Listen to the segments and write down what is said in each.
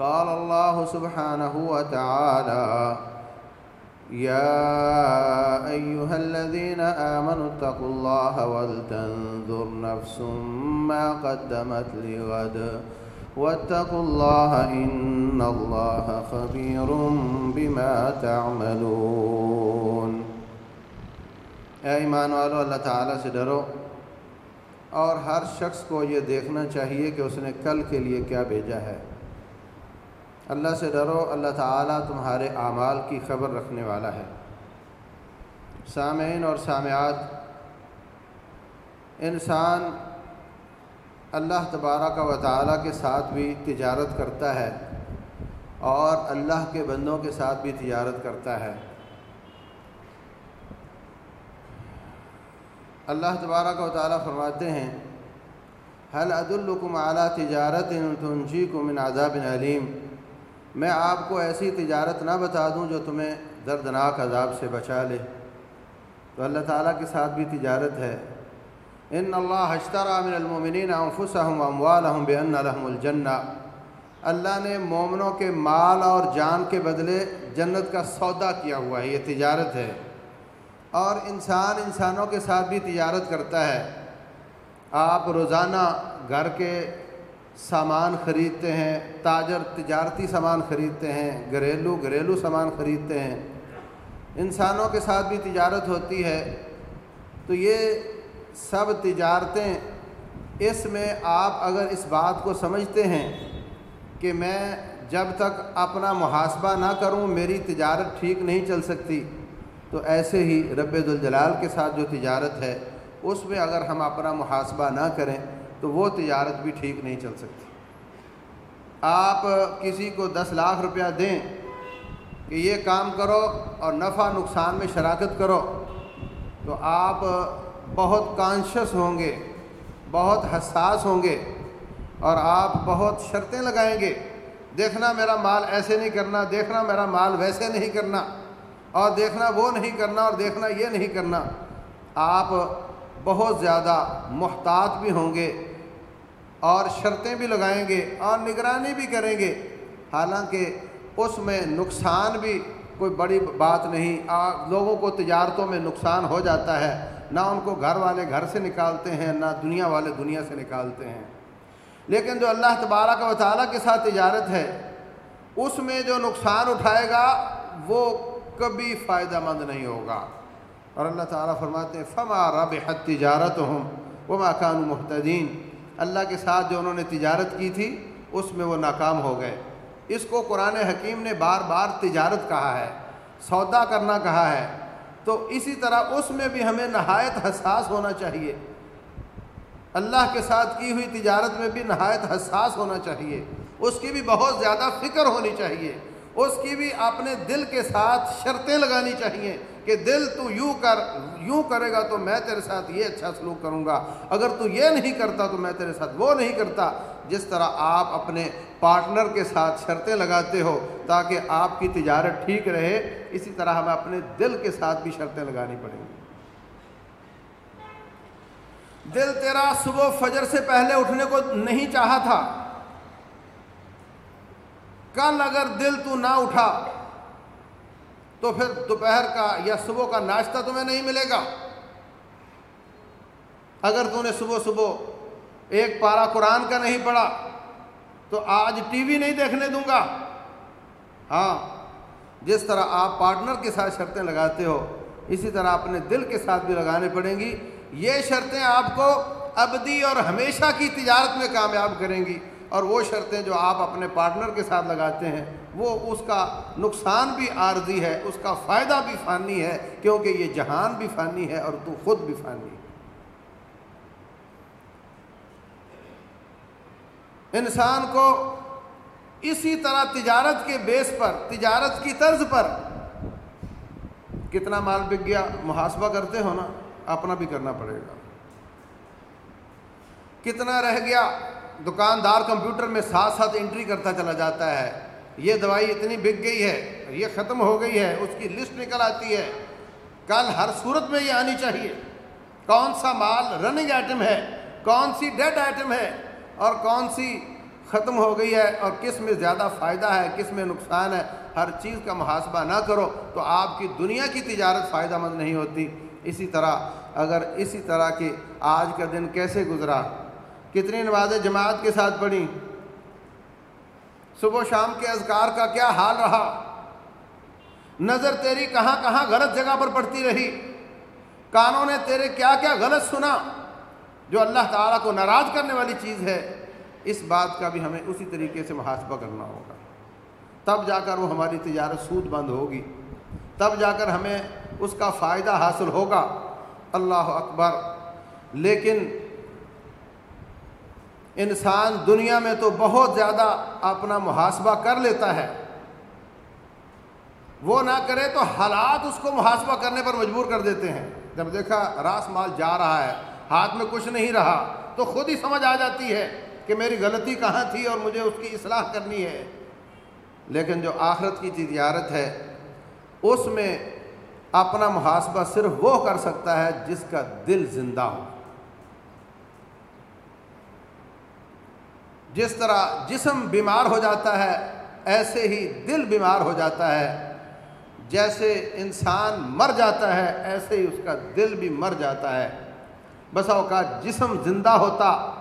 قال الله سبحانه وتعالى يا أيها الذين آمنوا اتقوا الله ولتنظر نفس ما قدمت لغد. واتقوا الله إن الله خبير بما تعملون. اے ایمان والو، اللہ تعالیٰ سے ڈرو اور ہر شخص کو یہ دیکھنا چاہیے کہ اس نے کل کے لیے کیا بھیجا ہے۔ اللہ سے ڈرو، اللہ تعالیٰ تمہارے اعمال کی خبر رکھنے والا ہے۔ سامعین اور سامعات، انسان اللہ تبارہ کا و تعالیٰ کے ساتھ بھی تجارت کرتا ہے اور اللہ کے بندوں کے ساتھ بھی تجارت کرتا ہے۔ اللہ تبارہ کا و تعالیٰ فرماتے ہیں حل عد الکم اعلیٰ تجارت تنجی کو من عذاب علیم؟ میں آپ کو ایسی تجارت نہ بتا دوں جو تمہیں دردناک عذاب سے بچا لے۔ تو اللہ تعالیٰ کے ساتھ بھی تجارت ہے۔ ان اللہ حشترا من المومنین انفسہم اموالہم بان لہم الجنہ۔ اللہ نے مومنوں کے مال اور جان کے بدلے جنت کا سودا کیا ہوا ہے، یہ تجارت ہے۔ اور انسان انسانوں کے ساتھ بھی تجارت کرتا ہے۔ آپ روزانہ گھر کے سامان خریدتے ہیں، تاجر تجارتی سامان خریدتے ہیں، گھریلو گھریلو سامان خریدتے ہیں۔ انسانوں کے ساتھ بھی تجارت ہوتی ہے۔ تو یہ سب تجارتیں اس میں آپ اگر اس بات کو سمجھتے ہیں کہ میں جب تک اپنا محاسبہ نہ کروں، میری تجارت ٹھیک نہیں چل سکتی، تو ایسے ہی رب الجلال کے ساتھ جو تجارت ہے، اس میں اگر ہم اپنا محاسبہ نہ کریں تو وہ تجارت بھی ٹھیک نہیں چل سکتی۔ آپ کسی کو دس لاکھ روپیہ دیں کہ یہ کام کرو اور نفع نقصان میں شراکت کرو، تو آپ بہت کانشس ہوں گے، بہت حساس ہوں گے اور آپ بہت شرطیں لگائیں گے۔ دیکھنا میرا مال ایسے نہیں کرنا، دیکھنا میرا مال ویسے نہیں کرنا، اور دیکھنا وہ نہیں کرنا اور دیکھنا یہ نہیں کرنا۔ آپ بہت زیادہ محتاط بھی ہوں گے۔ اور شرطیں بھی لگائیں گے اور نگرانی بھی کریں گے۔ حالانکہ اس میں نقصان بھی کوئی بڑی بات نہیں لوگوں کو تجارتوں میں نقصان ہو جاتا ہے۔ نہ ان کو گھر والے گھر سے نکالتے ہیں، نہ دنیا والے دنیا سے نکالتے ہیں۔ لیکن جو اللہ تبارہ کا وطالعہ کے ساتھ تجارت ہے، اس میں جو نقصان اٹھائے گا، وہ کبھی فائدہ مند نہیں ہوگا۔ اور اللہ تعالیٰ فرماتے ہیں، فما رب حت تجارت ہوں وہ ماکان محتدین اللہ کے ساتھ جو انہوں نے تجارت کی تھی، اس میں وہ ناکام ہو گئے۔ اس کو قرآن حکیم نے بار بار تجارت کہا ہے، سودا کرنا کہا ہے۔ تو اسی طرح اس میں بھی ہمیں نہایت حساس ہونا چاہیے۔ اللہ کے ساتھ کی ہوئی تجارت میں بھی نہایت حساس ہونا چاہیے۔ اس کی بھی بہت زیادہ فکر ہونی چاہیے۔ اس کی بھی اپنے دل کے ساتھ شرطیں لگانی چاہیے۔ کہ دل تو یوں کر، یوں کرے گا تو میں تیرے ساتھ یہ اچھا سلوک کروں گا۔ اگر تو یہ نہیں کرتا تو میں تیرے ساتھ وہ نہیں کرتا۔ جس طرح آپ اپنے پارٹنر کے ساتھ شرطیں لگاتے ہو تاکہ آپ کی تجارت ٹھیک رہے، اسی طرح ہمیں اپنے دل کے ساتھ بھی شرطیں لگانی پڑیں گی۔ دل تیرا صبح فجر سے پہلے اٹھنے کو نہیں چاہا تھا۔ کل اگر دل تو نہ اٹھا تو پھر دوپہر کا یا صبح کا ناشتہ تمہیں نہیں ملے گا۔ اگر تو نے صبح صبح ایک پارا قرآن کا نہیں پڑھا، تو آج ٹی وی نہیں دیکھنے دوں گا۔ ہاں جس طرح آپ پارٹنر کے ساتھ شرطیں لگاتے ہو، اسی طرح اپنے دل کے ساتھ بھی لگانے پڑیں گی۔ یہ شرطیں آپ کو ابدی اور ہمیشہ کی تجارت میں کامیاب کریں گی۔ اور وہ شرطیں جو آپ اپنے پارٹنر کے ساتھ لگاتے ہیں، وہ اس کا نقصان بھی عارضی ہے، اس کا فائدہ بھی فانی ہے، کیونکہ یہ جہان بھی فانی ہے اور تو خود بھی فانی ہے۔ انسان کو اسی طرح تجارت کے بیس پر، تجارت کی طرز پر کتنا مال بک گیا، محاسبہ کرتے ہو نا، اپنا بھی کرنا پڑے گا۔ کتنا رہ گیا دکاندار کمپیوٹر میں ساتھ ساتھ انٹری کرتا چلا جاتا ہے۔ یہ دوائی اتنی بک گئی ہے، یہ ختم ہو گئی ہے، اس کی لسٹ نکل آتی ہے۔ کل ہر صورت میں یہ آنی چاہیے۔ کون سا مال رننگ آئٹم ہے، کون سی ڈیڈ آئٹم ہے، اور کون سی ختم ہو گئی ہے، اور کس میں زیادہ فائدہ ہے، کس میں نقصان ہے، ہر چیز کا محاسبہ نہ کرو تو آپ کی دنیا کی تجارت فائدہ مند نہیں ہوتی۔ اسی طرح، اگر اسی طرح کی آج کا دن کیسے گزرا؟ کتنی نمازیں جماعت کے ساتھ پڑھی صبح و شام کے اذکار کا کیا حال رہا؟ نظر تیری کہاں کہاں غلط جگہ پر پڑتی رہی؟ کانوں نے تیرے کیا کیا غلط سنا؟ جو اللہ تعالیٰ کو ناراض کرنے والی چیز ہے، اس بات کا بھی ہمیں اسی طریقے سے محاسبہ کرنا ہوگا۔ تب جا کر وہ ہماری تجارت سود بند ہوگی۔ تب جا کر ہمیں اس کا فائدہ حاصل ہوگا۔ اللہ اکبر۔ لیکن انسان دنیا میں تو بہت زیادہ اپنا محاسبہ کر لیتا ہے۔ وہ نہ کرے تو حالات اس کو محاسبہ کرنے پر مجبور کر دیتے ہیں۔ جب دیکھا راس مال جا رہا ہے، ہاتھ میں کچھ نہیں رہا، تو خود ہی سمجھ آ جاتی ہے کہ میری غلطی کہاں تھی اور مجھے اس کی اصلاح کرنی ہے۔ لیکن جو آخرت کی تجارت ہے، اس میں اپنا محاسبہ صرف وہ کر سکتا ہے جس کا دل زندہ ہو۔ جس طرح جسم بیمار ہو جاتا ہے، ایسے ہی دل بیمار ہو جاتا ہے۔ جیسے انسان مر جاتا ہے، ایسے ہی اس کا دل بھی مر جاتا ہے۔ بسا اوقات جسم زندہ ہوتا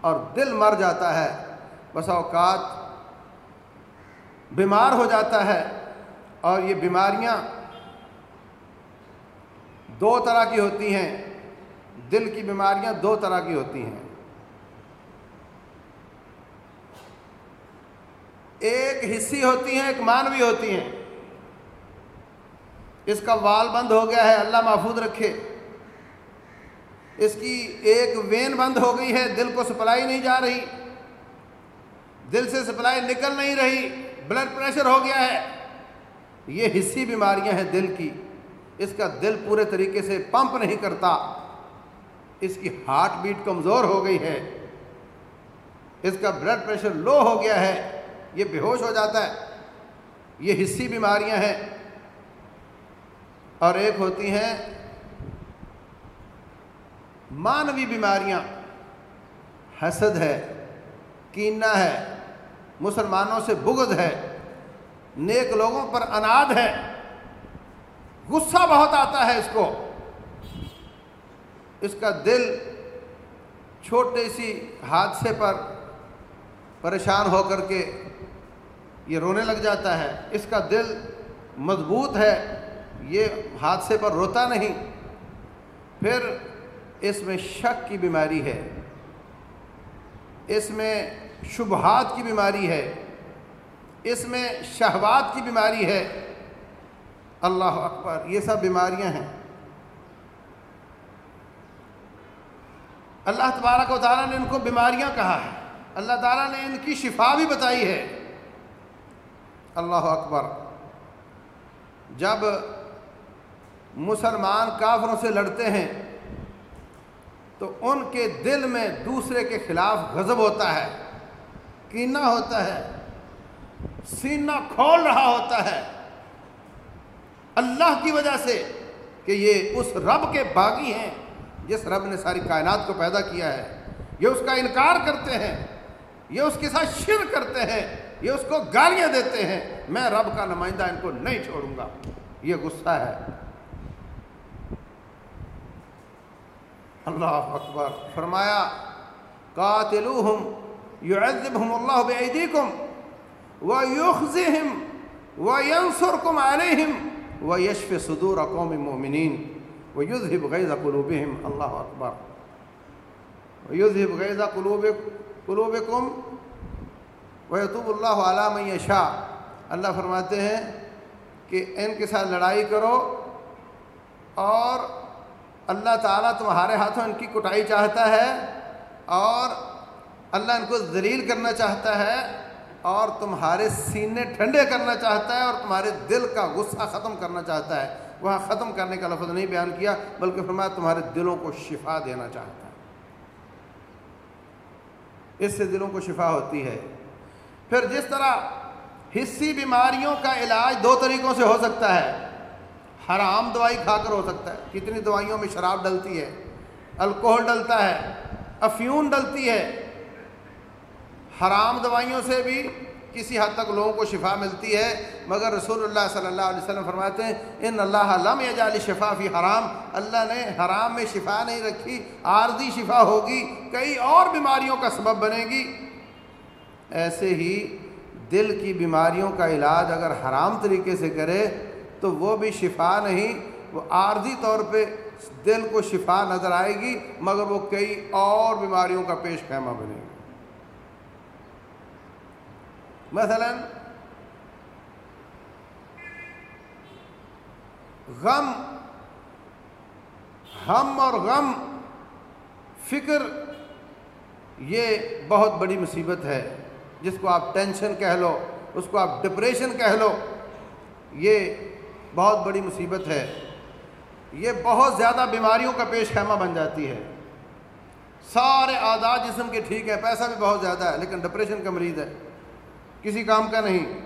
اور دل مر جاتا ہے۔ بسا اوقات بیمار ہو جاتا ہے اور یہ بیماریاں دو طرح کی ہوتی ہیں۔ دل کی بیماریاں دو طرح کی ہوتی ہیں۔ ایک حصی ہوتی ہیں، ایک مانوی ہوتی ہیں۔ اس کا وال بند ہو گیا ہے، اللہ محفوظ رکھے۔ اس کی ایک وین بند ہو گئی ہے، دل کو سپلائی نہیں جا رہی۔ دل سے سپلائی نکل نہیں رہی، بلڈ پریشر ہو گیا ہے۔ یہ حصی بیماریاں ہیں دل کی۔ اس کا دل پورے طریقے سے پمپ نہیں کرتا۔ اس کی ہارٹ بیٹ کمزور ہو گئی ہے۔ اس کا بلڈ پریشر لو ہو گیا ہے۔ یہ بے ہوش ہو جاتا ہے۔ یہ حصی بیماریاں ہیں۔ اور ایک ہوتی ہیں مانوی بیماریاں۔ حسد ہے، کینہ ہے، مسلمانوں سے بغض ہے، نیک لوگوں پر اناد ہے۔ غصہ بہت آتا ہے اس کو۔ اس کا دل چھوٹے سی حادثے پر پریشان ہو کر کے یہ رونے لگ جاتا ہے، اس کا دل مضبوط ہے، یہ حادثے پر روتا نہیں۔ پھر اس میں شک کی بیماری ہے۔ اس میں شبہات کی بیماری ہے۔ اس میں شہوات کی بیماری ہے۔ اللہ اکبر، یہ سب بیماریاں ہیں۔ اللہ تبارک و تعالیٰ نے ان کو بیماریاں کہا ہے۔ اللہ تعالیٰ نے ان کی شفا بھی بتائی ہے۔ اللہ اکبر، جب مسلمان کافروں سے لڑتے ہیں، تو ان کے دل میں دوسرے کے خلاف غضب ہوتا ہے، کینہ ہوتا ہے، سینہ کھول رہا ہوتا ہے۔ اللہ کی وجہ سے کہ یہ اس رب کے باغی ہیں، جس رب نے ساری کائنات کو پیدا کیا ہے، یہ اس کا انکار کرتے ہیں۔ یہ اس کے ساتھ شر کرتے ہیں، یہ اس کو گالیاں دیتے ہیں۔ میں رب کا نمائندہ ان کو نہیں چھوڑوں گا۔ یہ غصہ ہے۔ اللہ اکبر۔ فرمایا، قاتلوہم يعذبهم الله بأيديكم ويخزهم وينصركم عليهم ويشفي صدور قوم مؤمنين ويذهب غيظ قلوبهم الله أكبر ويذهب غيظ قلوبكم ويتوب الله على من يشاء اللہ فرماتے ہیں کہ ان کے ساتھ لڑائی کرو اور اللہ تعالیٰ تمہارے ہاتھوں ان کی کٹائی چاہتا ہے اور اللہ ان کو ذلیل کرنا چاہتا ہے اور تمہارے سینے ٹھنڈے کرنا چاہتا ہے اور تمہارے دل کا غصہ ختم کرنا چاہتا ہے۔ وہاں ختم کرنے کا لفظ نہیں بیان کیا، بلکہ فرمایا تمہارے دلوں کو شفا دینا چاہتا ہے۔ اس سے دلوں کو شفا ہوتی ہے۔ پھر جس طرح حصی بیماریوں کا علاج دو طریقوں سے ہو سکتا ہے۔ حرام دوائی کھا کر ہو سکتا ہے۔ کتنی دوائیوں میں شراب ڈلتی ہے۔ الکوہل ڈلتا ہے۔ افیون ڈلتی ہے۔ حرام دوائیوں سے بھی کسی حد تک لوگوں کو شفا ملتی ہے۔ مگر رسول اللہ صلی اللہ علیہ وسلم فرماتے ہیں، ان اللہ علم یجعل شفا فی حرام اللہ نے حرام میں شفا نہیں رکھی، عارضی شفا ہوگی، کئی اور بیماریوں کا سبب بنے گی۔ ایسے ہی دل کی بیماریوں کا علاج اگر حرام طریقے سے کرے تو وہ بھی شفا نہیں۔ وہ عارضی طور پہ دل کو شفا نظر آئے گی، مگر وہ کئی اور بیماریوں کا پیش خیمہ بنے گا مثلا غم، ہم اور غم، فکر، یہ بہت بڑی مصیبت ہے۔ جس کو آپ ٹینشن کہہ لو، اس کو آپ ڈپریشن کہہ لو، یہ بہت بڑی مصیبت ہے۔ یہ بہت زیادہ بیماریوں کا پیش خیمہ بن جاتی ہے۔ سارے آداد جسم کے ٹھیک ہے، پیسہ بھی بہت زیادہ ہے، لیکن ڈپریشن کا مریض ہے۔ کسی کام کا نہیں۔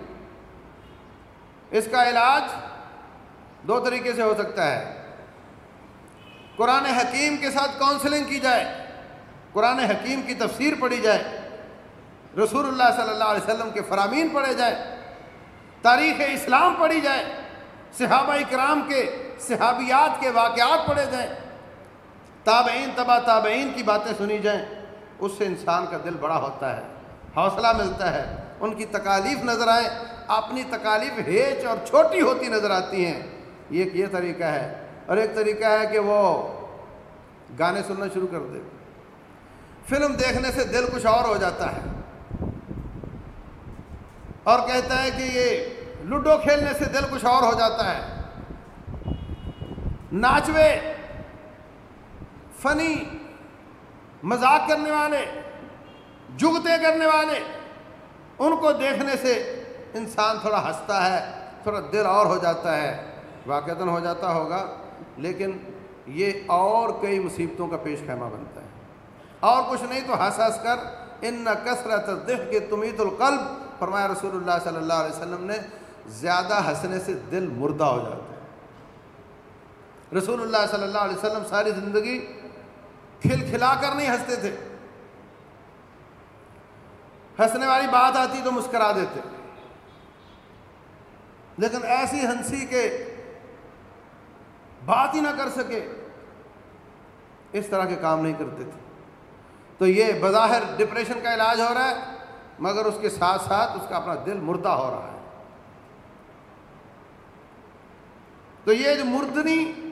اس کا علاج دو طریقے سے ہو سکتا ہے۔ قرآن حکیم کے ساتھ کاؤنسلنگ کی جائے۔ قرآن حکیم کی تفسیر پڑھی جائے۔ رسول اللہ صلی اللہ علیہ وسلم کے فرامین پڑھے جائے۔ تاریخ اسلام پڑھی جائے۔ صحابہ اکرام کے، صحابیات کے واقعات پڑھے جائیں۔ تابعین تبا تابعین کی باتیں سنی جائیں۔ اس سے انسان کا دل بڑا ہوتا ہے، حوصلہ ملتا ہے۔ ان کی تکالیف نظر آئیں اپنی تکالیف ہیچ اور چھوٹی ہوتی نظر آتی ہیں۔ یہ ایک یہ طریقہ ہے۔ اور ایک طریقہ ہے کہ وہ گانے سننا شروع کر دے۔ فلم دیکھنے سے دل کچھ اور ہو جاتا ہے۔ اور کہتا ہے کہ یہ لوڈو کھیلنے سے دل کچھ اور ہو جاتا ہے۔ ناچوے، فنی، مذاق کرنے والے جگتے کرنے والے ان کو دیکھنے سے انسان تھوڑا ہنستا ہے، تھوڑا دل اور ہو جاتا ہے۔ واقعتاً ہو جاتا ہوگا، لیکن یہ اور کئی مصیبتوں کا پیش خیمہ بنتا ہے۔ اور کچھ نہیں تو ہنس ہنس کر، ان نہ کثرت دہ کے تمیت القلب فرمایا رسول اللہ صلی اللہ علیہ وسلم نے، زیادہ ہنسنے سے دل مردہ ہو جاتا ہے۔ رسول اللہ صلی اللہ علیہ وسلم ساری زندگی کھل کھلا کر نہیں ہنستے تھے۔ ہنسنے والی بات آتی تو مسکرا دیتے۔ لیکن ایسی ہنسی کے بات ہی نہ کر سکے، اس طرح کے کام نہیں کرتے تھے۔ تو یہ بظاہر ڈپریشن کا علاج ہو رہا ہے، مگر اس کے ساتھ ساتھ اس کا اپنا دل مردہ ہو رہا ہے۔ تو یہ جو مردنی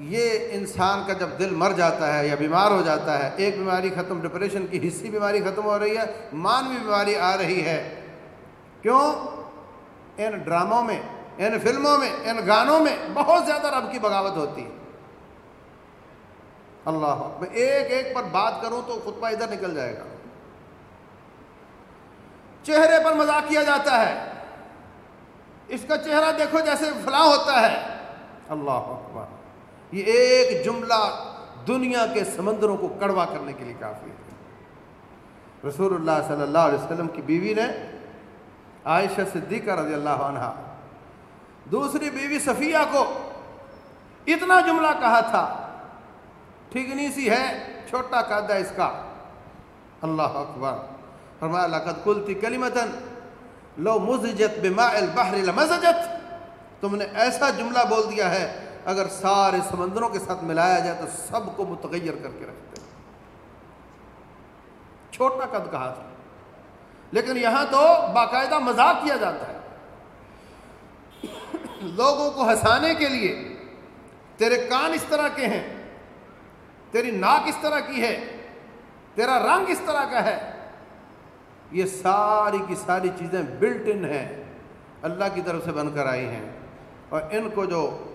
یہ انسان کا جب دل مر جاتا ہے یا بیمار ہو جاتا ہے، ایک بیماری ختم، ڈپریشن کی حصی بیماری ختم ہو رہی ہے، مانوی بیماری آ رہی ہے۔ کیوں؟ ان ڈراموں میں، ان فلموں میں، ان گانوں میں بہت زیادہ رب کی بغاوت ہوتی ہے۔ اللہ میں ایک ایک پر بات کروں تو خطبہ ادھر نکل جائے گا۔ چہرے پر مذاق کیا جاتا ہے۔ اس کا چہرہ دیکھو جیسے فلاں ہوتا ہے۔ اللہ یہ ایک جملہ دنیا کے سمندروں کو کڑوا کرنے کے لیے کافی ہے۔ رسول اللہ صلی اللہ علیہ وسلم کی بیوی نے عائشہ صدیقہ رضی اللہ عنہ دوسری بیوی صفیہ کو اتنا جملہ کہا تھا ٹھیکنی سی ہے، چھوٹا قد ہے اس کا۔ اللہ اکبر۔ فرمایا، لقد قلتی کلمتن لو مزجت بماء البحر لمزجت۔ تم نے ایسا جملہ بول دیا ہے اگر سارے سمندروں کے ساتھ ملایا جائے تو سب کو متغیر کر کے رکھتے چھوٹا قد کہا تھا۔ لیکن یہاں تو باقاعدہ مذاق کیا جاتا ہے۔ لوگوں کو ہنسانے کے لیے تیرے کان اس طرح کے ہیں، تیری ناک اس طرح کی ہے، تیرا رنگ اس طرح کا ہے۔ یہ ساری کی ساری چیزیں بلٹ ان ہیں۔ اللہ کی طرف سے بن کر آئی ہیں۔ اور ان کو جو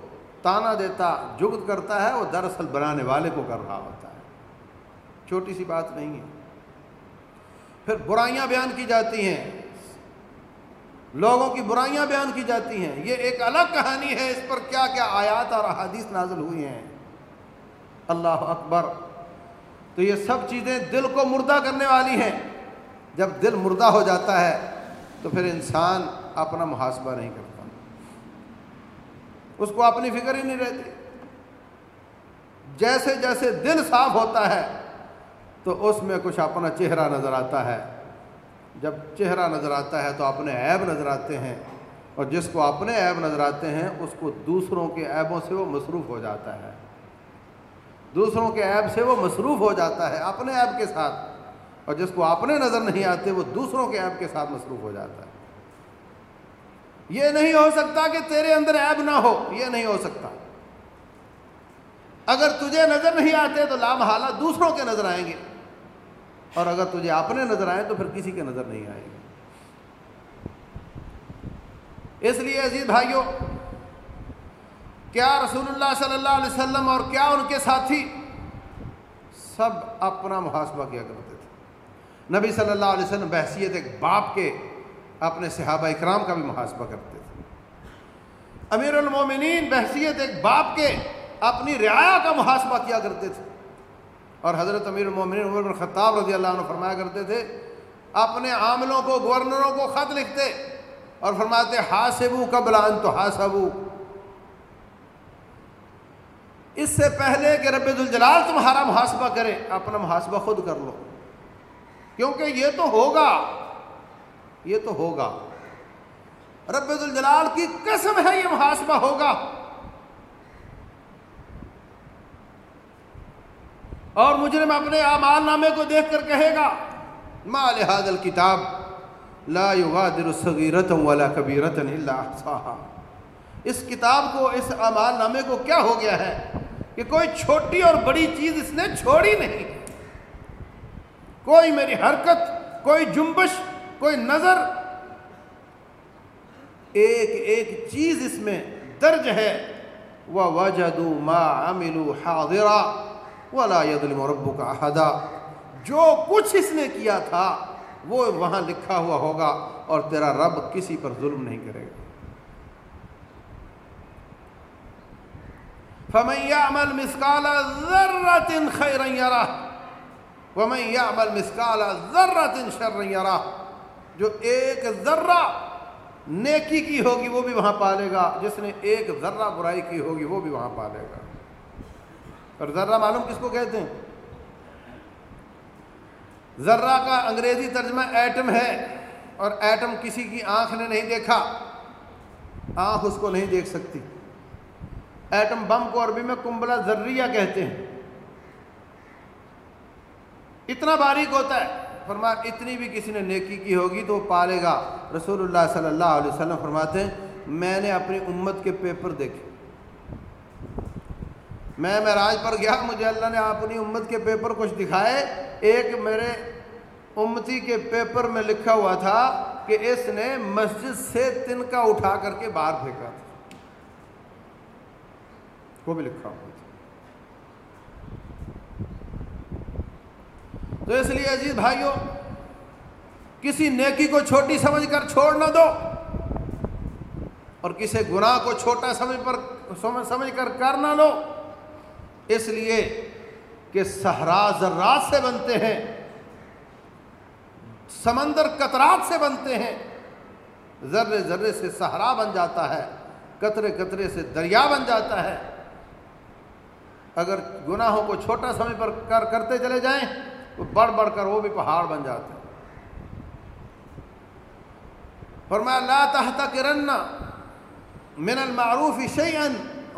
تانا دیتا جگت کرتا ہے وہ دراصل بنانے والے کو کر رہا ہوتا ہے۔ چھوٹی سی بات نہیں ہے۔ پھر برائیاں بیان کی جاتی ہیں۔ لوگوں کی برائیاں بیان کی جاتی ہیں۔ یہ ایک الگ کہانی ہے۔ اس پر کیا کیا آیات اور احادیث نازل ہوئی ہیں۔ اللہ اکبر۔ تو یہ سب چیزیں دل کو مردہ کرنے والی ہیں۔ جب دل مردہ ہو جاتا ہے تو پھر انسان اپنا محاسبہ نہیں کرتا۔ اس کو اپنی فکر ہی نہیں رہتی۔ جیسے جیسے دل صاف ہوتا ہے، تو اس میں کچھ اپنا چہرہ نظر آتا ہے۔ جب چہرہ نظر آتا ہے تو اپنے عیب نظر آتے ہیں، اور جس کو اپنے عیب نظر آتے ہیں، اس کو دوسروں کے عیبوں سے وہ مصروف ہو جاتا ہے۔ دوسروں کے عیب سے وہ مصروف ہو جاتا ہے، اپنے عیب کے ساتھ۔ اور جس کو اپنے نظر نہیں آتے، وہ دوسروں کے عیب کے ساتھ مصروف ہو جاتا ہے۔ یہ نہیں ہو سکتا کہ تیرے اندر عیب نہ ہو، یہ نہیں ہو سکتا۔ اگر تجھے نظر نہیں آتے تو لام حالات دوسروں کے نظر آئیں گے۔ اور اگر تجھے اپنے نظر آئے تو پھر کسی کے نظر نہیں آئیں گے۔ اس لیے عزیز بھائیوں کیا رسول اللہ صلی اللہ علیہ وسلم اور کیا ان کے ساتھی سب اپنا محاسبہ کیا کرتے تھے؟ نبی صلی اللہ علیہ وسلم بحثیت ایک باپ کے اپنے صحابہ اکرام کا بھی محاسبہ کرتے تھے۔ امیر المومنین بحثیت ایک باپ کے اپنی رعایا کا محاسبہ کیا کرتے تھے۔ اور حضرت امیر المومنین عمر بن خطاب رضی اللہ عنہ فرمایا کرتے تھے، اپنے عاملوں کو، گورنروں کو خط لکھتے اور فرماتے ہاسبو قبل ان تو ہاسبو اس سے پہلے کہ رب الجلال تمہارا محاسبہ کرے، اپنا محاسبہ خود کر لو۔ کیونکہ یہ تو ہوگا۔ یہ تو ہوگا۔ رب الجلال کی قسم ہے، یہ محاسبہ ہوگا۔ اور مجرم اپنے اعمال نامے کو دیکھ کر کہے گا، ما لهذا الكتاب لا يغادر صغيرة ولا كبيرة الا احصاها۔ اس کتاب کو، اس اعمال نامے کو کیا ہو گیا ہے کہ کوئی چھوٹی اور بڑی چیز اس نے چھوڑی نہیں۔ کوئی میری حرکت، کوئی جنبش کوئی نظر ایک ایک چیز اس میں درج ہے۔ وہ وجدو ما عملو حاضرا ولا يظلم ربك احدا جو کچھ اس نے کیا تھا، وہ وہاں لکھا ہوا ہوگا اور تیرا رب کسی پر ظلم نہیں کرے گا۔ فمن يعمل مثقال ذرة خيرا يره۔ ومن يعمل مثقال ذرة شرا يره۔ جو ایک ذرہ نیکی کی ہوگی وہ بھی وہاں پالے گا، جس نے ایک ذرہ برائی کی ہوگی وہ بھی وہاں پالے گا۔ اور ذرہ معلوم کس کو کہتے ہیں؟ ذرہ کا انگریزی ترجمہ ایٹم ہے اور ایٹم کسی کی آنکھ نے نہیں دیکھا، آنکھ اس کو نہیں دیکھ سکتی۔ ایٹم بم کو عربی میں کمبلا ذریہ کہتے ہیں۔ اتنا باریک ہوتا ہے۔ فرما، اتنی بھی کسی نے نیکی کی ہوگی تو وہ پالے گا۔ رسول اللہ صلی اللہ علیہ وسلم فرماتے ہیں، میں نے اپنی امت کے پیپر دیکھے۔ میں معراج پر گیا، مجھے اللہ نے اپنی امت کے پیپر کچھ دکھائے۔ ایک میرے امتی کے پیپر میں لکھا ہوا تھا کہ اس نے مسجد سے تنکا اٹھا کر کے باہر پھینکا تھا۔ وہ بھی لکھا ہوا تھا تو اس لیے عزیز بھائیوں کسی نیکی کو چھوٹی سمجھ کر چھوڑ نہ دو اور کسی گناہ کو چھوٹا سمجھ پر سمجھ کر کر نہ لو۔ اس لیے کہ صحرا ذرات سے بنتے ہیں، سمندر قطرات سے بنتے ہیں۔ ذرے ذرے سے صحرا بن جاتا ہے، قطرے قطرے سے دریا بن جاتا ہے۔ اگر گناہوں کو چھوٹا سمے پر کر کرتے چلے جائیں بڑھ بڑھ کر وہ بھی پہاڑ بن جاتے ہیں۔ فرمایا، لا تحتقرن من المعروف شیئا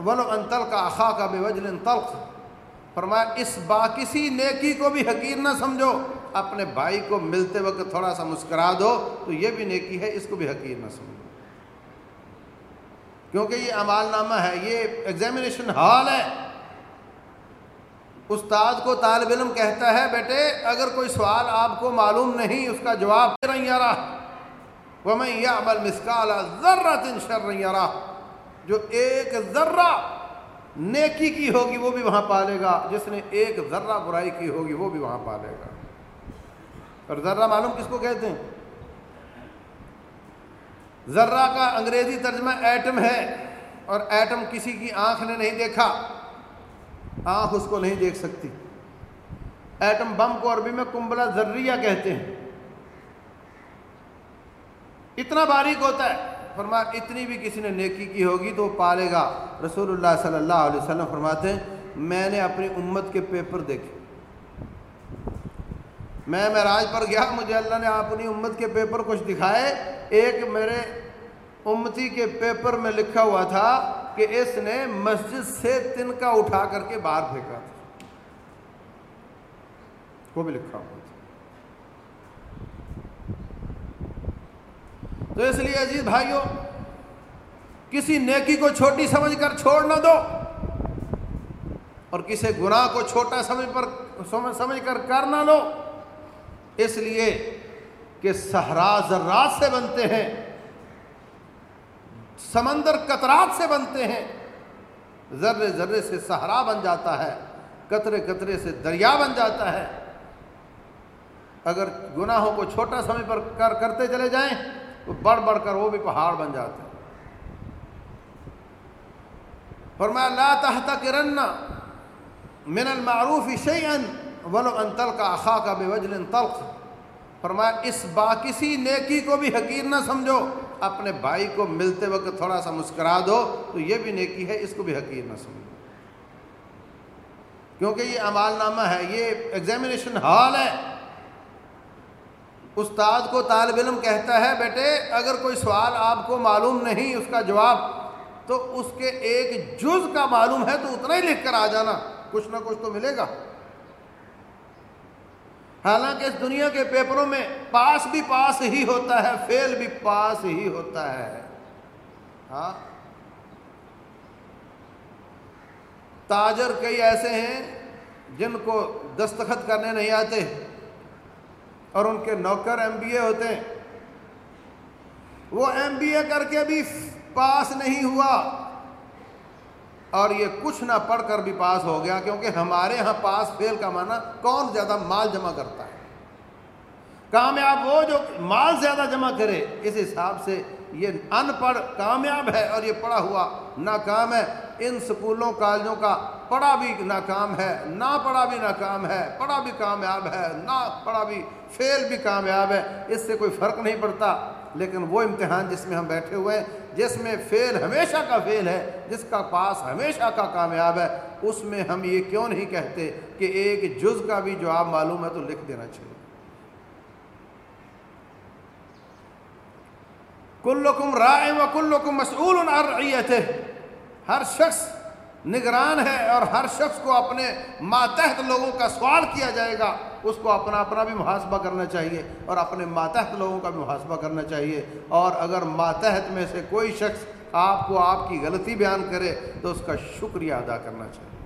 ولو ان تلقى اخاك بوجل طلق فرمایا، اس باکسی نیکی کو بھی حقیر نہ سمجھو، اپنے بھائی کو ملتے وقت تھوڑا سا مسکرا دو، تو یہ بھی نیکی ہے، اس کو بھی حقیر نہ سمجھو۔ کیونکہ یہ عمال نامہ ہے، یہ ایگزامینیشن ہال ہے۔ استاد کو طالب علم کہتا ہے، بیٹے، اگر کوئی سوال آپ کو معلوم نہیں، اس کا جواب رہا وہ میں یہ عمل مسکال ذرا تن شر رہا جو ایک ذرہ نیکی کی ہوگی، وہ بھی وہاں پالے گا۔ جس نے ایک ذرہ برائی کی ہوگی، وہ بھی وہاں پالے گا۔ اور ذرہ معلوم کس کو کہتے ہیں؟ ذرہ کا انگریزی ترجمہ ایٹم ہے اور ایٹم کسی کی آنکھ نے نہیں دیکھا۔ آنکھ اس کو نہیں دیکھ سکتی۔ ایٹم بم کو عربی میں کمبلا ذریہ کہتے ہیں۔ اتنا باریک ہوتا ہے۔ فرما، اتنی بھی کسی نے نیکی کی ہوگی تو وہ پالے گا۔ رسول اللہ صلی اللہ علیہ وسلم فرماتے ہیں، میں نے اپنی امت کے پیپر دیکھے۔ میں معراج پر گیا، مجھے اللہ نے اپنی امت کے پیپر کچھ دکھائے۔ ایک میرے امتی کے پیپر میں لکھا ہوا تھا کہ اس نے مسجد سے تن کا اٹھا کر کے باہر پھینکا تھا۔ وہ بھی لکھا ہوا تھا۔ تو اس لیے عزیز بھائیوں، کسی نیکی کو چھوٹی سمجھ کر چھوڑ نہ دو اور کسی گناہ کو چھوٹا سمجھ پر سمجھ کر کر نہ لو۔ اس لیے کہ صحرا ذرات سے بنتے ہیں۔ سمندر قطرات سے بنتے ہیں۔ ذرے ذرے سے صحرا بن جاتا ہے قطرے قطرے سے دریا بن جاتا ہے۔ اگر گناہوں کو چھوٹا سمے پر کر کرتے چلے جائیں، تو بڑھ بڑھ کر وہ بھی پہاڑ بن جاتے ہیں۔ فرمایا، لا تحتقرن من المعروف شیئا ولو ان تلقى اخاك بوجل طلق فرمایا، اس با کسی نیکی کو بھی حقیر نہ سمجھو۔ اپنے بھائی کو ملتے وقت تھوڑا سا مسکرا دو، تو یہ بھی نیکی ہے، اس کو بھی حقیر نہ سمجھو۔ کیونکہ یہ عمال نامہ ہے، یہ ایگزامینیشن ہال ہے۔ استاد کو طالب علم کہتا ہے، بیٹے، اگر کوئی سوال آپ کو معلوم نہیں، اس کا جواب، تو اس کے ایک جز کا معلوم ہے، تو اتنا ہی لکھ کر آ جانا۔ کچھ نہ کچھ تو ملے گا۔ حالانکہ اس دنیا کے پیپروں میں پاس بھی پاس ہی ہوتا ہے، فیل بھی پاس ہی ہوتا ہے۔ ہاں۔ تاجر کئی ایسے ہیں جن کو دستخط کرنے نہیں آتے اور ان کے نوکر ایم بی اے ہوتے ہیں۔ وہ ایم بی اے کر کے بھی پاس نہیں ہوا۔ اور یہ کچھ نہ پڑھ کر بھی پاس ہو گیا، کیونکہ ہمارے ہاں پاس فیل کا معنی کون زیادہ مال جمع کرتا ہے۔ کامیاب وہ جو مال زیادہ جمع کرے، اس حساب سے یہ ان پڑھ کامیاب ہے اور یہ پڑھا ہوا ناکام ہے۔ ان سکولوں، کالجوں کا پڑھا بھی ناکام ہے، نہ پڑھا بھی ناکام ہے، پڑھا بھی کامیاب ہے، نہ پڑھا بھی فیل بھی کامیاب ہے۔ اس سے کوئی فرق نہیں پڑتا، لیکن وہ امتحان جس میں ہم بیٹھے ہوئے ہیں جس میں فیل ہمیشہ کا فیل ہے، جس کا پاس ہمیشہ کا کامیاب ہے، اس میں ہم یہ کیوں نہیں کہتے کہ ایک جز کا بھی جواب معلوم ہے تو لکھ دینا چاہیے۔ کلکم رائے و کلکم مسعول ہر شخص نگران ہے اور ہر شخص کو اپنے ماتحت لوگوں کا سوال کیا جائے گا، اس کو اپنا اپنا بھی محاسبہ کرنا چاہیے اور اپنے ماتحت لوگوں کا بھی محاسبہ کرنا چاہیے۔ اور اگر ماتحت میں سے کوئی شخص آپ کو آپ کی غلطی بیان کرے، تو اس کا شکریہ ادا کرنا چاہیے۔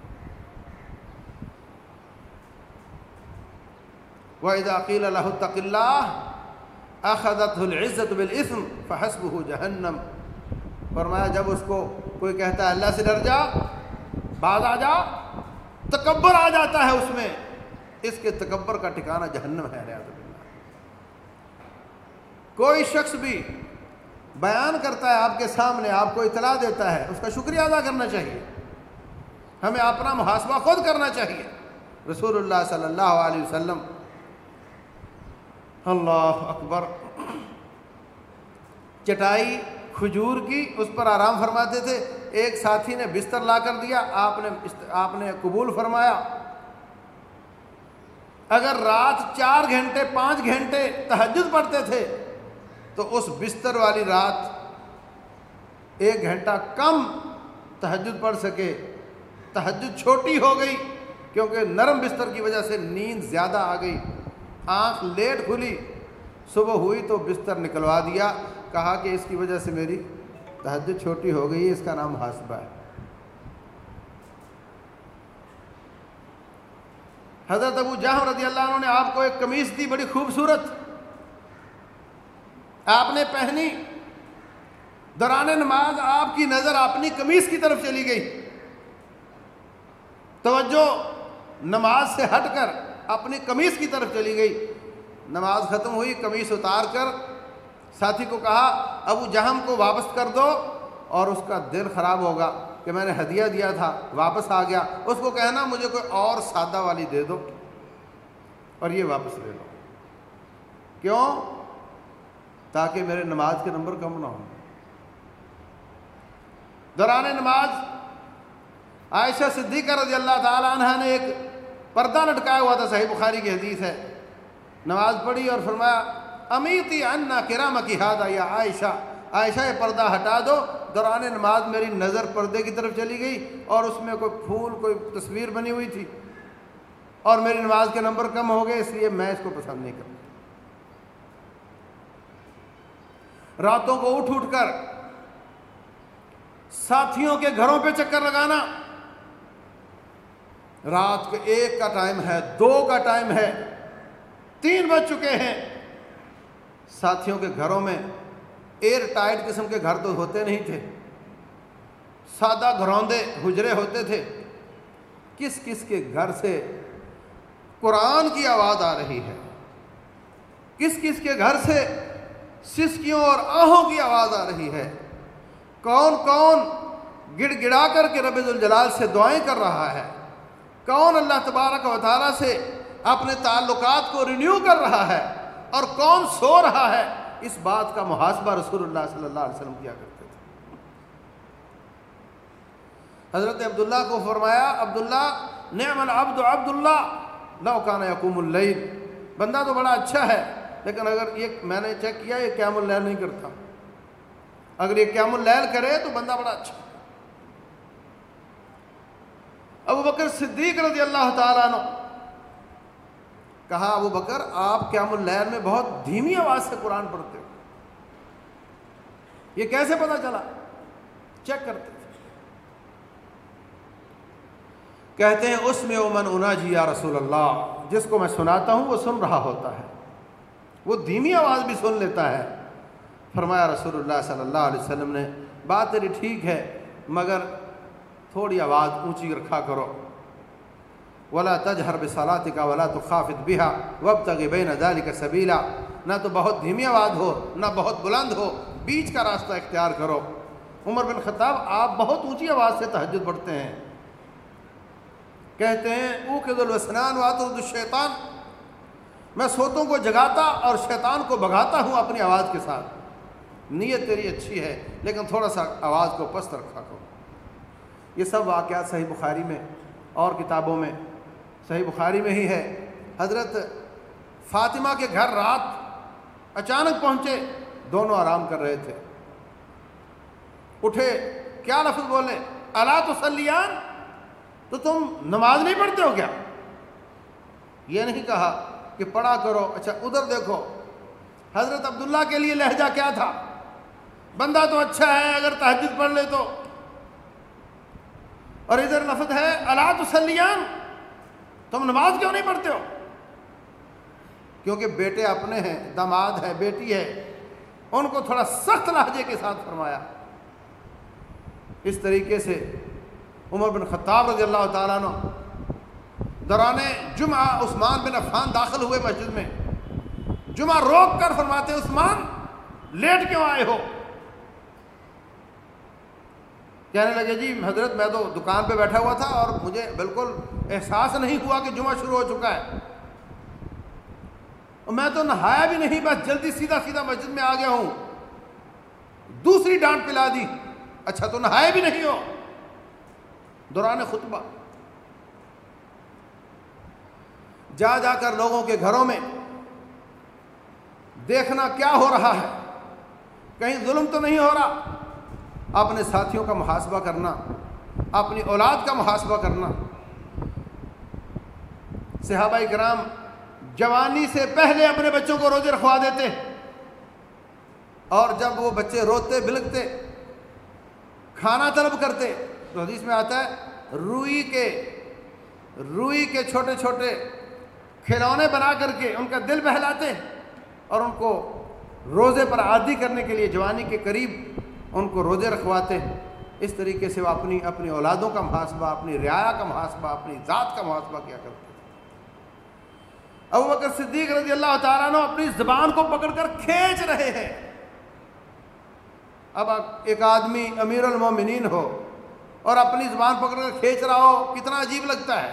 وَإِذَا قِيلَ لَهُ اتَّقِ اللَّهِ أَخَذَتْهُ الْعِزَّةُ بِالْإِثْمِ فَحَسْبُهُ جَهَنَّمْ۔ فرمایا، جب اس کو کوئی کہتا ہے اللہ سے ڈر جا بعض آ جا، تکبر آ جاتا ہے اس میں۔ اس کے تکبر کا ٹھکانہ جہنم ہے ریاض اللہ کوئی شخص بھی بیان کرتا ہے آپ کے سامنے، آپ کو اطلاع دیتا ہے، اس کا شکریہ ادا کرنا چاہیے۔ ہمیں اپنا محاسبہ خود کرنا چاہیے۔ رسول اللہ صلی اللہ علیہ وسلم، اللہ اکبر، چٹائی کھجور کی، اس پر آرام فرماتے تھے۔ ایک ساتھی نے بستر لا کر دیا، آپ نے آپ نے قبول فرمایا۔ اگر رات چار گھنٹے، پانچ گھنٹے تہجد پڑھتے تھے، تو اس بستر والی رات ایک گھنٹہ کم تہجد پڑھ سکے۔ تہجد چھوٹی ہو گئی، کیونکہ نرم بستر کی وجہ سے نیند زیادہ آ گئی۔ آنکھ لیٹ کھلی۔ صبح ہوئی تو بستر نکلوا دیا۔ کہا کہ اس کی وجہ سے میری تہجد چھوٹی ہو گئی اس کا نام حاسبہ ہے۔ حضرت ابو جہاں رضی اللہ عنہ نے آپ کو ایک قمیص دی، بڑی خوبصورت۔ آپ نے پہنی۔ دوران نماز آپ کی نظر اپنی قمیص کی طرف چلی گئی۔ توجہ، نماز سے ہٹ کر اپنی قمیص کی طرف چلی گئی۔ نماز ختم ہوئی، قمیص اتار کر ساتھی کو کہا، ابو جہم کو واپس کر دو اور اس کا دل خراب ہوگا کہ میں نے ہدیہ دیا تھا، واپس آ گیا۔ اس کو کہنا، مجھے کوئی اور سادہ والی دے دو اور یہ واپس لے لو۔ کیوں؟ تاکہ میرے نماز کے نمبر کم نہ ہوں۔ دوران نماز، عائشہ صدیقہ رضی اللہ تعالیٰ عنہ نے ایک پردہ لٹکایا ہوا تھا، صحیح بخاری کی حدیث ہے۔ نماز پڑھی اور فرمایا امیتی انا کرام کی ہاد یا عائشہ عائشہ یہ پردہ ہٹا دو۔ دوران نماز میری نظر پردے کی طرف چلی گئی اور اس میں کوئی پھول، کوئی تصویر بنی ہوئی تھی اور میری نماز کے نمبر کم ہو گئے، اس لیے میں اس کو پسند نہیں کرتا۔ راتوں کو اٹھ اٹھ کر ساتھیوں کے گھروں پہ چکر لگانا۔ رات کے ایک کا ٹائم ہے، دو کا ٹائم ہے، تین بج چکے ہیں۔ ساتھیوں کے گھروں میں ایئر ٹائٹ قسم کے گھر تو ہوتے نہیں تھے۔ سادہ گھروندے حجرے ہوتے تھے۔ کس کس کے گھر سے قرآن کی آواز آ رہی ہے؟ کس کس کے گھر سے سسکیوں اور آہوں کی آواز آ رہی ہے؟ کون کون گڑ گڑا کر کے رب الجلال سے دعائیں کر رہا ہے؟ کون اللہ تبارک و تعالیٰ سے اپنے تعلقات کو رینیو کر رہا ہے؟ اور کون سو رہا ہے، اس بات کا محاسبہ رسول اللہ صلی اللہ علیہ وسلم کیا کرتے تھے۔ حضرت عبداللہ کو فرمایا، عبداللہ، نعم العبد عبداللہ، لو کان یقوم اللیل۔ بندہ تو بڑا اچھا ہے، لیکن اگر یہ میں نے چیک کیا، یہ قیام اللیل نہیں کرتا۔ اگر یہ قیام اللیل کرے تو بندہ بڑا اچھا ابو بکر صدیق رضی اللہ تعالیٰ عنہ کہا ابو بکر، آپ قیام اللیل میں بہت دھیمی آواز سے قرآن پڑھتے ہو؟ یہ کیسے پتا چلا؟ چیک کرتے تھے کہتے ہیں، اس میں امن انا جی یا رسول اللہ، جس کو میں سناتا ہوں وہ سن رہا ہوتا ہے۔ وہ دھیمی آواز بھی سن لیتا ہے۔ فرمایا، رسول اللہ صلی اللہ علیہ وسلم نے، بات تیری ٹھیک ہے، مگر تھوڑی آواز اونچی رکھا کرو۔ ولا تجہر بصلاۃ کا ولا تو خافت بہا وب تک بے نظاری کا سبیلا نہ تو بہت دھیمی آواز ہو، نہ بہت بلند ہو، بیچ کا راستہ اختیار کرو۔ عمر بن خطاب، آپ بہت اونچی آواز سے تہجد پڑھتے ہیں۔ کہتے ہیں، اوقد الوسنان وات الشیطان۔ میں سوتوں کو جگاتا اور شیطان کو بگاتا ہوں اپنی آواز کے ساتھ۔ نیت تیری اچھی ہے، لیکن تھوڑا سا آواز کو پست رکھا کرو۔ یہ سب واقعات صحیح بخاری میں اور کتابوں میں صحیح بخاری میں ہی ہے۔ حضرت فاطمہ کے گھر رات اچانک پہنچے، دونوں آرام کر رہے تھے۔ اٹھے، کیا لفظ بولے؟ اللہ تو سلیان تو تم نماز نہیں پڑھتے ہو کیا؟ یہ نہیں کہا کہ پڑھا کرو اچھا ادھر دیکھو۔ حضرت عبداللہ کے لیے لہجہ کیا تھا؟ بندہ تو اچھا ہے، اگر تحجد پڑھ لے تو۔ اور ادھر لفظ ہے اللہ تسلیان تم نماز کیوں نہیں پڑھتے ہو؟ کیونکہ بیٹے اپنے ہیں، داماد ہے، بیٹی ہے۔ ان کو تھوڑا سخت لہجے کے ساتھ فرمایا۔ اس طریقے سے عمر بن خطاب رضی اللہ تعالیٰ عنہ دوران جمعہ عثمان بن عفان داخل ہوئے مسجد میں۔ جمعہ روک کر فرماتے، عثمان، لیٹ کیوں آئے ہو؟ کہنے لگے جی حضرت میں تو دکان پہ بیٹھا ہوا تھا اور مجھے بالکل احساس نہیں ہوا کہ جمعہ شروع ہو چکا ہے۔ میں تو نہایا بھی نہیں، بس جلدی سیدھا سیدھا مسجد میں آ گیا ہوں۔ دوسری ڈانٹ پلا دی۔ اچھا تو نہائے بھی نہیں ہو۔ دوران خطبہ۔ جا جا کر لوگوں کے گھروں میں دیکھنا کیا ہو رہا ہے۔ کہیں ظلم تو نہیں ہو رہا۔ اپنے ساتھیوں کا محاسبہ کرنا، اپنی اولاد کا محاسبہ کرنا۔ صحابہ کرام جوانی سے پہلے اپنے بچوں کو روزے رکھوا دیتے اور جب وہ بچے روتے بلکتے کھانا طلب کرتے، تو حدیث میں آتا ہے، روئی کے روئی کے چھوٹے چھوٹے کھلونے بنا کر کے ان کا دل بہلاتے اور ان کو روزے پر عادی کرنے کے لیے جوانی کے قریب ان کو روزے رکھواتے۔ ہیں اس طریقے سے وہ اپنی اپنی اولادوں کا محاسبہ، اپنی رعایا کا محاسبہ، اپنی ذات کا محاسبہ کیا کرتے۔ ہیں ابو بکر صدیق رضی اللہ تعالیٰ نے اپنی زبان کو پکڑ کر کھینچ رہے ہیں۔ اب ایک آدمی امیر المومنین ہو اور اپنی زبان پکڑ کر کھینچ رہا ہو، کتنا عجیب لگتا ہے۔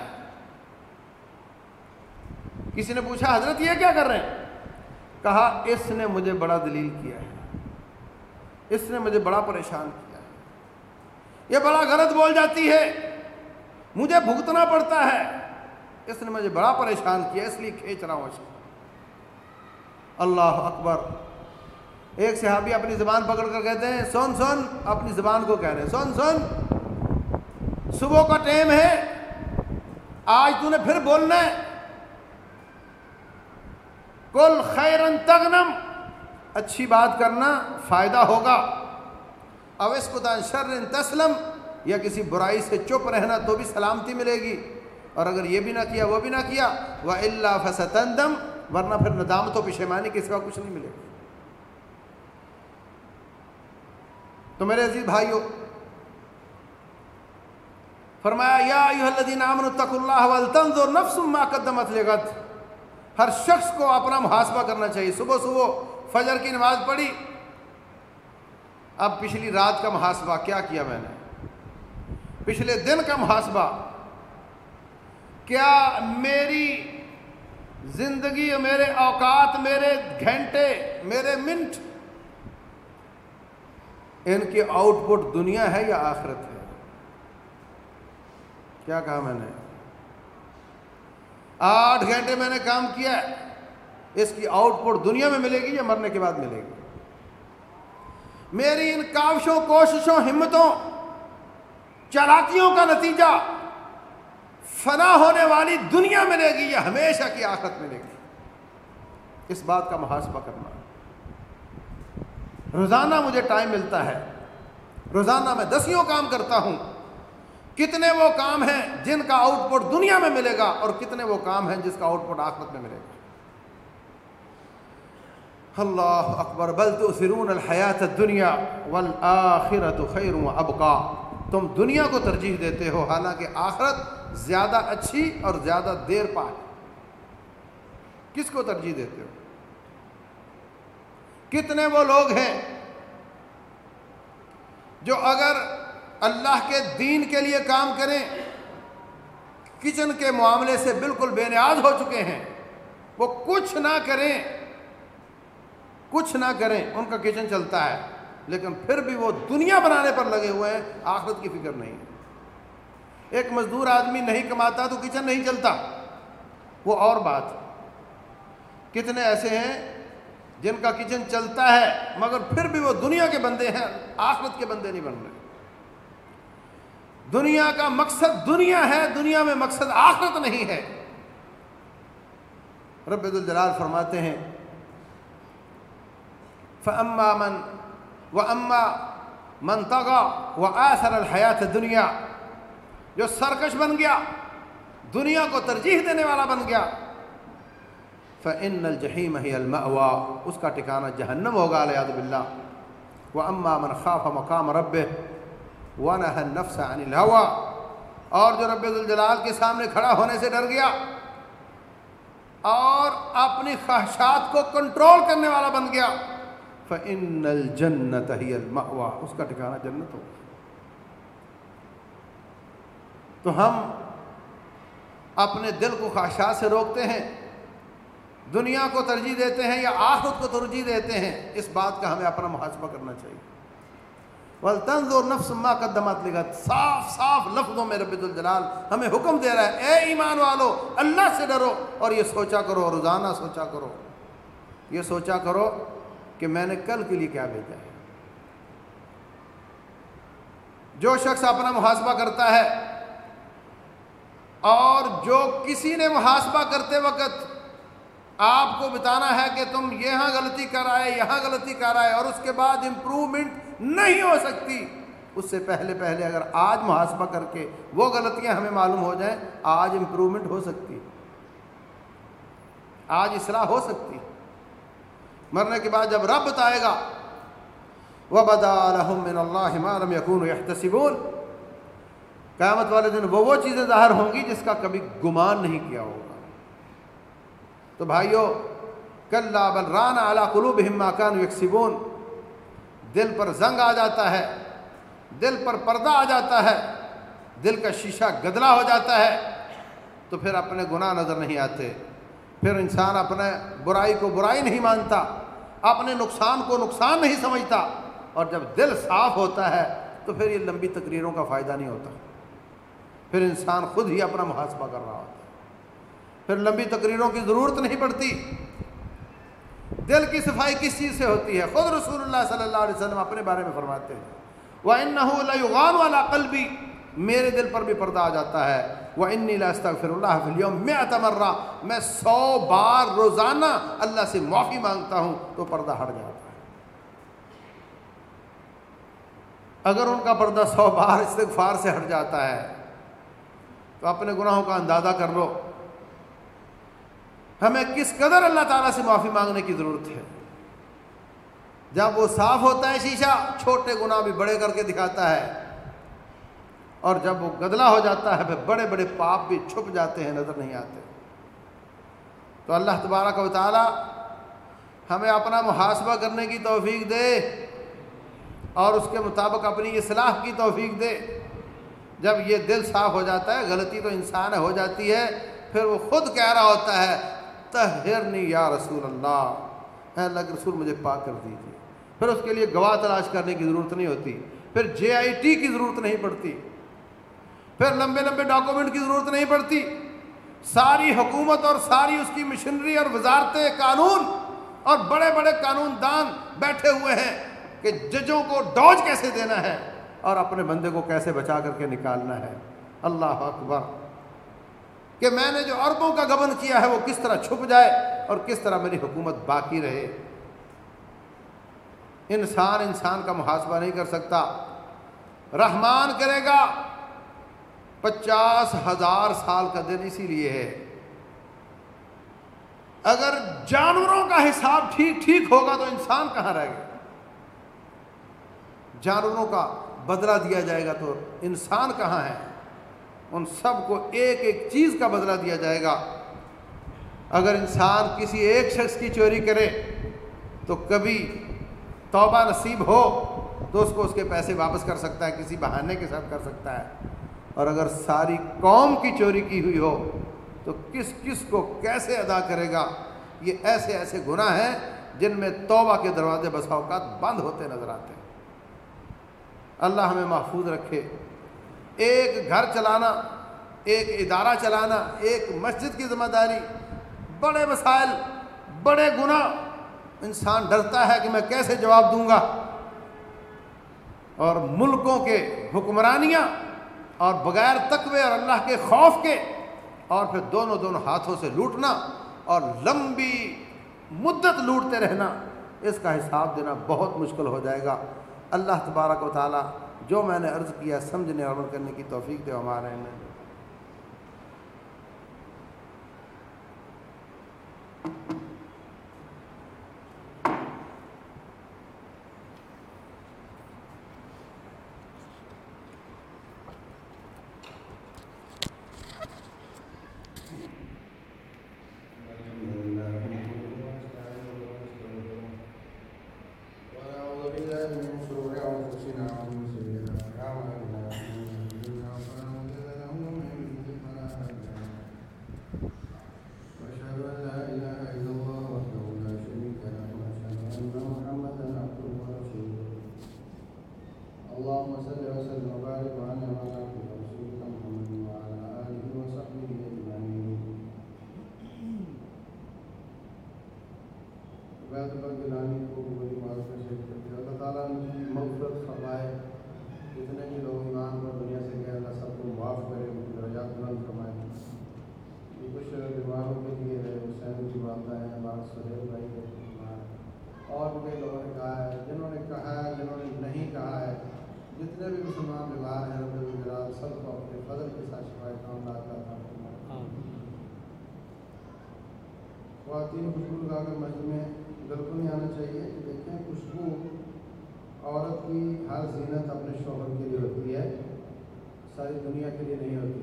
کسی نے پوچھا، حضرت یہ کیا کر رہے ہیں؟ کہا، اس نے مجھے بڑا دلیل کیا ہے۔ اس نے مجھے بڑا پریشان کیا ہے۔ یہ بڑا غلط بول جاتی ہے۔ مجھے بھگتنا پڑتا ہے۔ اس نے مجھے بڑا پریشان کیا، اس لیے کھینچ رہا ہوں اللہ اکبر۔ ایک صحابی اپنی زبان پکڑ کر کہتے ہیں، سن سن، اپنی زبان کو کہہ رہے ہیں، سن سن، صبح کا ٹائم ہے، آج تو نے پھر بولنا ہے۔ کل خیرن تغنم۔ اچھی بات کرنا فائدہ ہوگا۔ اویس کو تسلم، یا کسی برائی سے چپ رہنا تو بھی سلامتی ملے گی۔ اور اگر یہ بھی نہ کیا، وہ بھی نہ کیا وہ اللہ فستندم، ورنہ پھر ندامت و پشیمانی کے سوا کچھ نہیں ملے گا تو میرے عزیز بھائیو، فرمایا، یا ایوہ الذین آمنوا، اتقوا اللہ والتنظر نفس ما قدمت لغد۔ ہر شخص کو اپنا محاسبہ کرنا چاہیے۔ صبح صبح فجر کی نماز پڑھی، اب پچھلی رات کا محاسبہ کیا کیا میں نے؟ پچھلے دن کا محاسبہ کیا میری زندگی میرے اوقات، میرے گھنٹے، میرے منٹ، ان کی آؤٹ پٹ دنیا ہے یا آخرت ہے؟ کیا کہا میں نے؟ آٹھ گھنٹے میں نے کام کیا ہے۔ اس کی آؤٹ پٹ دنیا میں ملے گی یا مرنے کے بعد ملے گی؟ میری ان کاوشوں، کوششوں، ہمتوں، چالاکیوں کا نتیجہ فنا ہونے والی دنیا ملے گی یا ہمیشہ کی آخرت ملے گی؟ اس بات کا محاسبہ کرنا۔ روزانہ مجھے ٹائم ملتا ہے۔ روزانہ میں دسیوں کام کرتا ہوں۔ کتنے وہ کام ہیں جن کا آؤٹ پٹ دنیا میں ملے گا اور کتنے وہ کام ہیں جس کا آؤٹ پٹ آخرت میں ملے گا۔ اللہ اکبر، بل تؤثرون الحیات الدنیا والآخرت خیر و ابقا۔ تم دنیا کو ترجیح دیتے ہو، حالانکہ آخرت زیادہ اچھی اور زیادہ دیر پائے کس کو ترجیح دیتے ہو؟ کتنے وہ لوگ ہیں جو اگر اللہ کے دین کے لیے کام کریں، کچن کے معاملے سے بالکل بے نیاز ہو چکے ہیں۔ وہ کچھ نہ کریں، کچھ نہ کریں، ان کا کچن چلتا ہے۔ لیکن پھر بھی وہ دنیا بنانے پر لگے ہوئے ہیں، آخرت کی فکر نہیں ہے۔ ایک مزدور آدمی نہیں کماتا تو کچن نہیں چلتا۔ وہ اور بات کتنے ایسے ہیں جن کا کچن چلتا ہے، مگر پھر بھی وہ دنیا کے بندے ہیں، آخرت کے بندے نہیں بن رہے۔ دنیا کا مقصد دنیا ہے، دنیا میں مقصد آخرت نہیں ہے۔ رب الجلال فرماتے ہیں، فَأَمَّا مَنْ وَأَمَّا مَنْ تَغَى وَآثَرَ الْحَيَاةَ دنیا جو سرکش بن گیا، دنیا کو ترجیح دینے والا بن گیا، فَإِنَّ الْجَحِيمَ هِيَ الْمَأْوَى، اس کا ٹھکانہ جہنم ہوگا علیہ باللہ۔ وَأَمَّا مَنْ خَافَ مَقَامَ رَبِّهِ وَنَهَ النَّفْسَ عَنِ الْهَوَى۔ اور جو رب الجلال کے سامنے کھڑا ہونے سے ڈر گیا، اور اپنی خواہشات کو کنٹرول کرنے والا بن گیا۔ فَإِنَّ الْجَنَّةَ هِيَ الْمَأْوَى۔ اس کا ٹھکانہ جنت ہوگا۔ تو ہم اپنے دل کو خواہشات سے روکتے ہیں، دنیا کو ترجیح دیتے ہیں یا آخرت کو ترجیح دیتے ہیں، اس بات کا ہمیں اپنا محاسبہ کرنا چاہیے۔ ولطنز اور نفس ما قدمت لگت صاف صاف لفظوں میں رب الجلال ہمیں حکم دے رہا ہے، اے ایمان والو، اللہ سے ڈرو اور یہ سوچا کرو، روزانہ سوچا کرو۔ یہ سوچا کرو کہ میں نے کل کے لیے کیا بھیجا ہے۔ جو شخص اپنا محاسبہ کرتا ہے اور جو کسی نے محاسبہ کرتے وقت آپ کو بتانا ہے کہ تم یہاں غلطی کر آئے، یہاں غلطی کر آئے اور اس کے بعد امپرومنٹ نہیں ہو سکتی، اس سے پہلے پہلے اگر آج محاسبہ کر کے وہ غلطیاں ہمیں معلوم ہو جائیں، آج امپرومنٹ ہو سکتی۔ آج اصلاح ہو سکتی۔ مرنے کے بعد جب رب بتائے گا وہ بدا اللہ یقون احتسبون قیامت والے دن وہ وہ چیزیں ظاہر ہوں گی جس کا کبھی گمان نہیں کیا ہوگا۔ تو بھائیو، کلا بل ران اعلیٰ قلوب ہماکان یکسبون دل پر زنگ آ جاتا ہے، دل پر پردہ آ جاتا ہے، دل کا شیشہ گدلا ہو جاتا ہے، تو پھر اپنے گناہ نظر نہیں آتے۔ پھر انسان اپنے برائی کو برائی نہیں مانتا، اپنے نقصان کو نقصان نہیں سمجھتا۔ اور جب دل صاف ہوتا ہے تو پھر یہ لمبی تقریروں کا فائدہ نہیں ہوتا۔ پھر انسان خود ہی اپنا محاسبہ کر رہا ہوتا ہے۔ پھر لمبی تقریروں کی ضرورت نہیں پڑتی۔ دل کی صفائی کس چیز سے ہوتی ہے؟ خود رسول اللہ صلی اللہ علیہ وسلم اپنے بارے میں فرماتے ہیں۔ وہ ان والا قلبی میرے دل پر بھی پردہ آ جاتا ہے۔ وہ ان استغفر اللہ فلیوم میں اتمرہ میں سو بار روزانہ اللہ سے معافی مانگتا ہوں تو پردہ ہٹ جاتا ہے۔ اگر ان کا پردہ سو بار استغفار سے ہٹ جاتا ہے، تو اپنے گناہوں کا اندازہ کر لو۔ ہمیں کس قدر اللہ تعالیٰ سے معافی مانگنے کی ضرورت ہے؟ جب وہ صاف ہوتا ہے شیشہ، چھوٹے گناہ بھی بڑے کر کے دکھاتا ہے۔ اور جب وہ گدلا ہو جاتا ہے، پھر بڑے بڑے پاپ بھی چھپ جاتے ہیں، نظر نہیں آتے۔ تو اللہ تبارک و تعالیٰ ہمیں اپنا محاسبہ کرنے کی توفیق دے اور اس کے مطابق اپنی اصلاح کی توفیق دے۔ جب یہ دل صاف ہو جاتا ہے، غلطی تو انسان ہو جاتی ہے، پھر وہ خود کہہ رہا ہوتا ہے تہرنی یا رسول اللہ۔ اے اللہ کے رسول، مجھے پاک کر دیجیے۔ پھر اس کے لیے گواہ تلاش کرنے کی ضرورت نہیں ہوتی۔ پھر جے آئی ٹی کی ضرورت نہیں پڑتی۔ پھر لمبے لمبے ڈاکومنٹ کی ضرورت نہیں پڑتی۔ ساری حکومت اور ساری اس کی مشنری اور وزارتیں قانون اور بڑے بڑے قانون دان بیٹھے ہوئے ہیں کہ ججوں کو ڈوج کیسے دینا ہے اور اپنے بندے کو کیسے بچا کر کے نکالنا ہے۔ اللہ اکبر۔ کہ میں نے جو عربوں کا گبن کیا ہے وہ کس طرح چھپ جائے اور کس طرح میری حکومت باقی رہے۔ انسان انسان کا محاسبہ نہیں کر سکتا۔ رحمان کرے گا۔ پچاس ہزار سال کا دن اسی لیے ہے۔ اگر جانوروں کا حساب ٹھیک ٹھیک ہوگا تو انسان کہاں رہ گیا جانوروں کا بدلہ دیا جائے گا تو انسان کہاں ہے؟ ان سب کو ایک ایک چیز کا بدلہ دیا جائے گا۔ اگر انسان کسی ایک شخص کی چوری کرے تو کبھی توبہ نصیب ہو تو اس کو اس کے پیسے واپس کر سکتا ہے، کسی بہانے کے ساتھ کر سکتا ہے۔ اور اگر ساری قوم کی چوری کی ہوئی ہو، تو کس کس کو کیسے ادا کرے گا؟ یہ ایسے ایسے گناہ ہیں جن میں توبہ کے دروازے بسا اوقات بند ہوتے نظر آتے ہیں۔ اللہ ہمیں محفوظ رکھے۔ ایک گھر چلانا، ایک ادارہ چلانا، ایک مسجد کی ذمہ داری، بڑے مسائل، بڑے گناہ۔ انسان ڈرتا ہے کہ میں کیسے جواب دوں گا؟ اور ملکوں کے حکمرانیاں اور بغیر تقوی اور اللہ کے خوف کے اور پھر دونوں دونوں ہاتھوں سے لوٹنا اور لمبی مدت لوٹتے رہنا، اس کا حساب دینا بہت مشکل ہو جائے گا۔ اللہ تبارک و تعالیٰ جو میں نے عرض کیا، سمجھنے اور عمل کرنے کی توفیق دے ہمارے میں تمام بیگار ہیں فضل کے ساتھ خواتین خوشبو لگا کر مسجد میں گھر کو نہیں آنا چاہیے۔ دیکھیں، خوشبو عورت کی ہر زینت اپنے شوہر کے لیے ہوتی ہے۔ ساری دنیا کے لیے نہیں ہوتی۔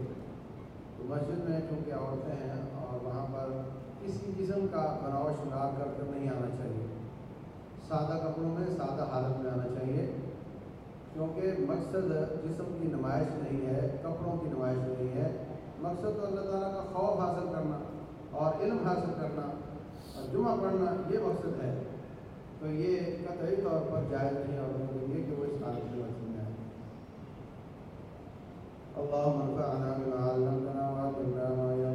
تو مسجد میں چونکہ عورتیں ہیں اور وہاں پر کسی قسم کا بناؤ شنگار کر کر نہیں آنا چاہیے۔ سادہ کپڑوں میں، سادہ حالت میں آنا چاہیے۔ کیونکہ مقصد جسم کی نمائش نہیں ہے، کپڑوں کی نمائش نہیں ہے۔ مقصد تو اللہ تعالیٰ کا خوف حاصل کرنا اور علم حاصل کرنا اور جمعہ پڑھنا، یہ مقصد ہے۔ تو یہ قطعی طور پر جائز نہیں اور ان کے لیے کہ وہ اس حالت میں مقصد ہے اللہ منفعنا بما علمتنا وعلمنا ما